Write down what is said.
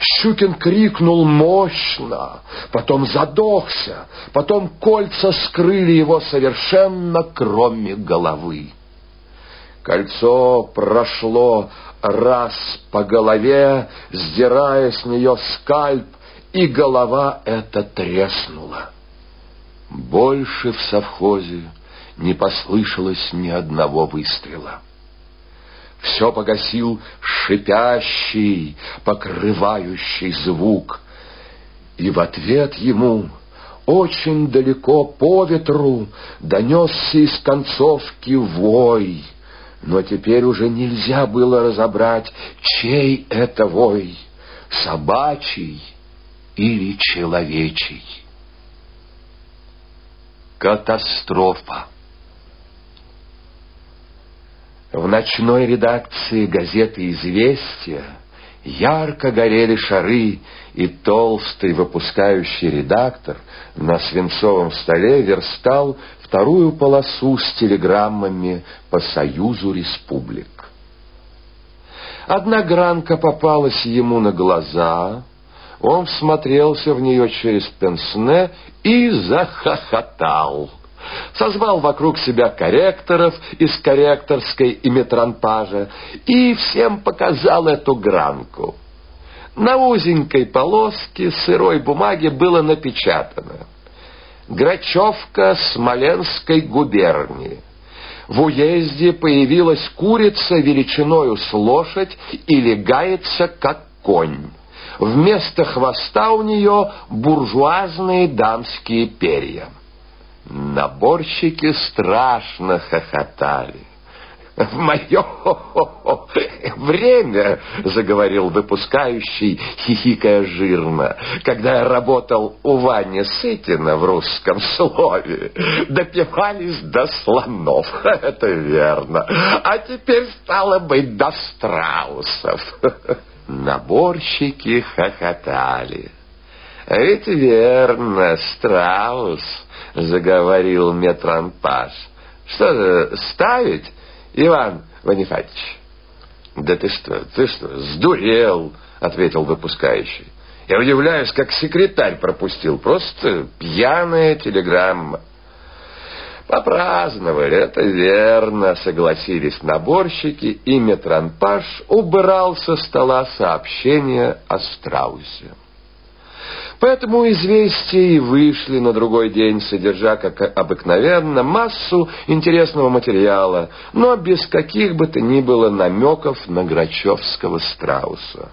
Щукин крикнул мощно, потом задохся, потом кольца скрыли его совершенно, кроме головы. Кольцо прошло раз по голове, сдирая с нее скальп, и голова эта треснула. Больше в совхозе не послышалось ни одного выстрела. Все погасил шипящий, покрывающий звук, и в ответ ему очень далеко по ветру донесся из концовки вой, но теперь уже нельзя было разобрать, чей это вой — собачий или человечий. Катастрофа. В ночной редакции газеты «Известия» ярко горели шары, и толстый выпускающий редактор на свинцовом столе верстал вторую полосу с телеграммами по Союзу Республик. Одна гранка попалась ему на глаза, он всмотрелся в нее через пенсне и захохотал созвал вокруг себя корректоров из корректорской и метранпажа и всем показал эту гранку. На узенькой полоске сырой бумаги было напечатано «Грачевка Смоленской губернии». В уезде появилась курица величиною с лошадь и легается, как конь. Вместо хвоста у нее буржуазные дамские перья. Наборщики страшно хохотали. «В мое время, — заговорил выпускающий, хихикая жирно, — когда я работал у Вани Сытина в русском слове, допивались до слонов, это верно, а теперь стало быть до страусов». Наборщики хохотали. «Ведь верно, страус!» — заговорил метранпаш. «Что же, ставить, Иван Ванифатьевич?» «Да ты что, ты что, сдурел!» — ответил выпускающий. «Я удивляюсь, как секретарь пропустил. Просто пьяная телеграмма». Попраздновали, это верно, согласились наборщики, и метранпаш убрал со стола сообщение о страусе. Поэтому известия и вышли на другой день, содержа, как обыкновенно, массу интересного материала, но без каких бы то ни было намеков на Грачевского страуса.